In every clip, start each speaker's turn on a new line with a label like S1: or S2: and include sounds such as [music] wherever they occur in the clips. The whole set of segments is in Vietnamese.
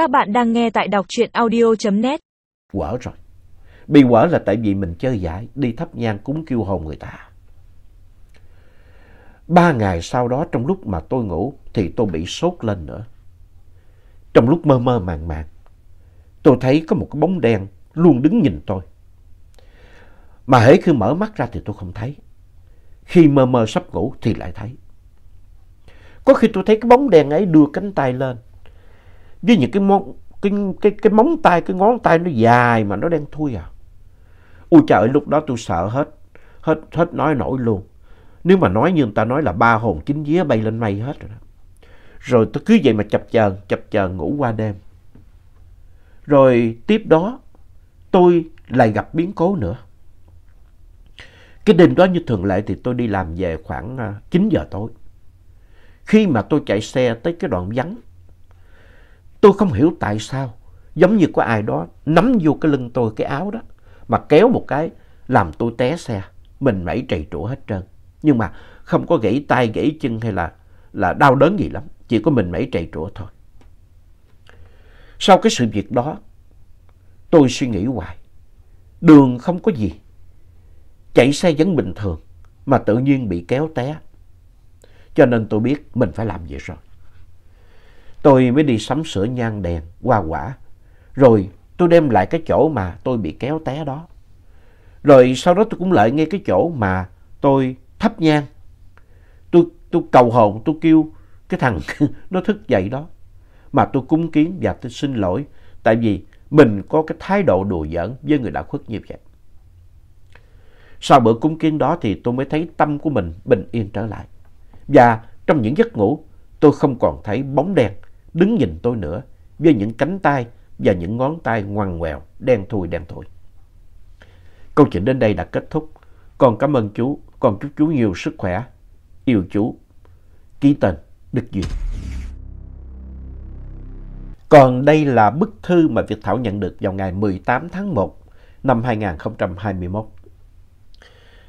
S1: Các bạn đang nghe tại đọc truyện audio.net.
S2: Quở rồi. Bị quở là tại vì mình chơi giải, đi thắp nhang cúng kêu hồn người ta. Ba ngày sau đó trong lúc mà tôi ngủ thì tôi bị sốt lên nữa. Trong lúc mơ mơ màng màng, tôi thấy có một cái bóng đen luôn đứng nhìn tôi. Mà hễ khi mở mắt ra thì tôi không thấy. Khi mơ mơ sắp ngủ thì lại thấy. Có khi tôi thấy cái bóng đen ấy đưa cánh tay lên. Với những cái móng, cái, cái, cái móng tay, cái ngón tay nó dài mà nó đen thui à. ui trời lúc đó tôi sợ hết, hết, hết nói nổi luôn. Nếu mà nói như người ta nói là ba hồn chín vía bay lên mây hết rồi đó. Rồi tôi cứ vậy mà chập chờn, chập chờn ngủ qua đêm. Rồi tiếp đó tôi lại gặp biến cố nữa. Cái đêm đó như thường lệ thì tôi đi làm về khoảng à, 9 giờ tối. Khi mà tôi chạy xe tới cái đoạn vắng, tôi không hiểu tại sao, giống như có ai đó nắm vô cái lưng tôi cái áo đó, mà kéo một cái làm tôi té xe, mình mẩy trầy trũa hết trơn. Nhưng mà không có gãy tay, gãy chân hay là, là đau đớn gì lắm, chỉ có mình mẩy trầy trũa thôi. Sau cái sự việc đó, tôi suy nghĩ hoài, đường không có gì, chạy xe vẫn bình thường, mà tự nhiên bị kéo té. Cho nên tôi biết mình phải làm gì rồi. Tôi mới đi sắm sửa nhang đèn, hoa quả. Rồi tôi đem lại cái chỗ mà tôi bị kéo té đó. Rồi sau đó tôi cũng lại ngay cái chỗ mà tôi thắp nhang. Tôi, tôi cầu hồn, tôi kêu cái thằng [laughs] nó thức dậy đó. Mà tôi cúng kiến và tôi xin lỗi. Tại vì mình có cái thái độ đùa giỡn với người đã khuất như vậy. Sau bữa cúng kiến đó thì tôi mới thấy tâm của mình bình yên trở lại. Và trong những giấc ngủ, tôi không còn thấy bóng đèn đứng nhìn tôi nữa với những cánh tay và những ngón tay ngoằn ngoèo, đen thui đen thui. Câu chuyện đến đây đã kết thúc. Con cảm ơn chú, con chúc chú nhiều sức khỏe. Yêu chú. Ký tên Đức Duyên. Còn đây là bức thư mà Việt Thảo nhận được vào ngày 18 tháng 1 năm 2021.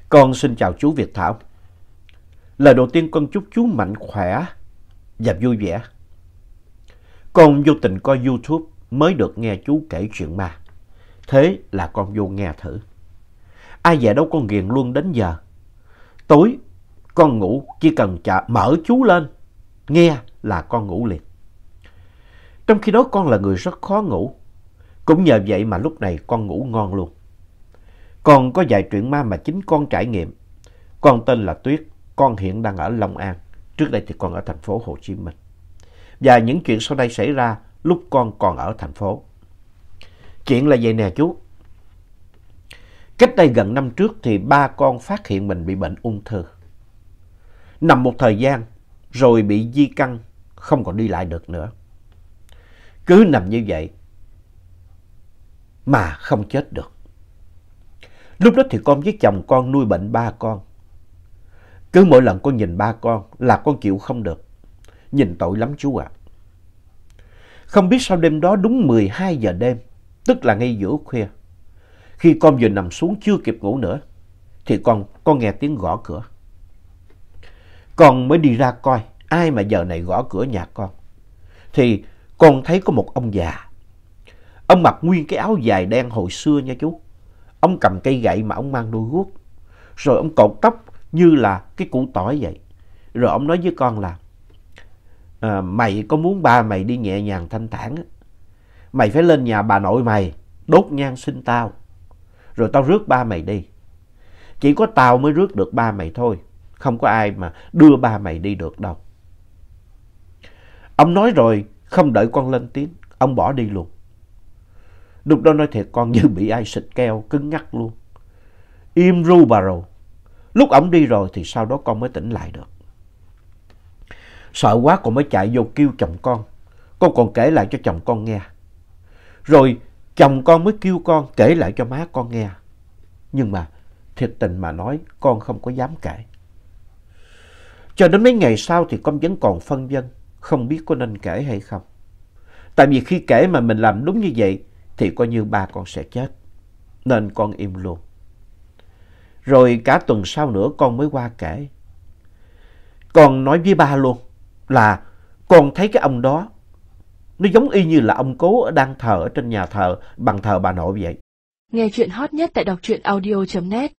S2: Con xin chào chú Việt Thảo. Lời đầu tiên con chúc chú mạnh khỏe và vui vẻ. Con vô tình coi YouTube mới được nghe chú kể chuyện ma. Thế là con vô nghe thử. Ai về đâu con ghiền luôn đến giờ. Tối con ngủ chỉ cần chả mở chú lên. Nghe là con ngủ liền. Trong khi đó con là người rất khó ngủ. Cũng nhờ vậy mà lúc này con ngủ ngon luôn. Còn có vài chuyện ma mà chính con trải nghiệm. Con tên là Tuyết, con hiện đang ở Long An. Trước đây thì con ở thành phố Hồ Chí Minh. Và những chuyện sau đây xảy ra lúc con còn ở thành phố. Chuyện là vậy nè chú. Cách đây gần năm trước thì ba con phát hiện mình bị bệnh ung thư. Nằm một thời gian rồi bị di căn, không còn đi lại được nữa. Cứ nằm như vậy mà không chết được. Lúc đó thì con với chồng con nuôi bệnh ba con. Cứ mỗi lần con nhìn ba con là con chịu không được. Nhìn tội lắm chú ạ. Không biết sao đêm đó đúng 12 giờ đêm, tức là ngay giữa khuya. Khi con vừa nằm xuống chưa kịp ngủ nữa, thì con, con nghe tiếng gõ cửa. Con mới đi ra coi ai mà giờ này gõ cửa nhà con. Thì con thấy có một ông già. Ông mặc nguyên cái áo dài đen hồi xưa nha chú. Ông cầm cây gậy mà ông mang đôi guốc. Rồi ông cột tóc như là cái củ tỏi vậy. Rồi ông nói với con là à, mày có muốn ba mày đi nhẹ nhàng thanh thản á, mày phải lên nhà bà nội mày đốt nhang xin tao. Rồi tao rước ba mày đi. Chỉ có tao mới rước được ba mày thôi. Không có ai mà đưa ba mày đi được đâu. Ông nói rồi không đợi con lên tiếng. Ông bỏ đi luôn. Lúc đó nói thiệt con như bị ai xịt keo cứng ngắc luôn. Im ru bà rồi. Lúc ổng đi rồi thì sau đó con mới tỉnh lại được. Sợ quá con mới chạy vô kêu chồng con. Con còn kể lại cho chồng con nghe. Rồi chồng con mới kêu con kể lại cho má con nghe. Nhưng mà thiệt tình mà nói, con không có dám kể. Cho đến mấy ngày sau thì con vẫn còn phân vân. Không biết có nên kể hay không. Tại vì khi kể mà mình làm đúng như vậy, thì coi như ba con sẽ chết. Nên con im luôn. Rồi cả tuần sau nữa con mới qua kể. Con nói với ba luôn là con thấy cái ông đó, Nó giống y như là ông cố đang thờ ở trên nhà thờ, bằng thờ bà nội vậy.
S1: Nghe chuyện hot nhất tại đọc truyện audio.net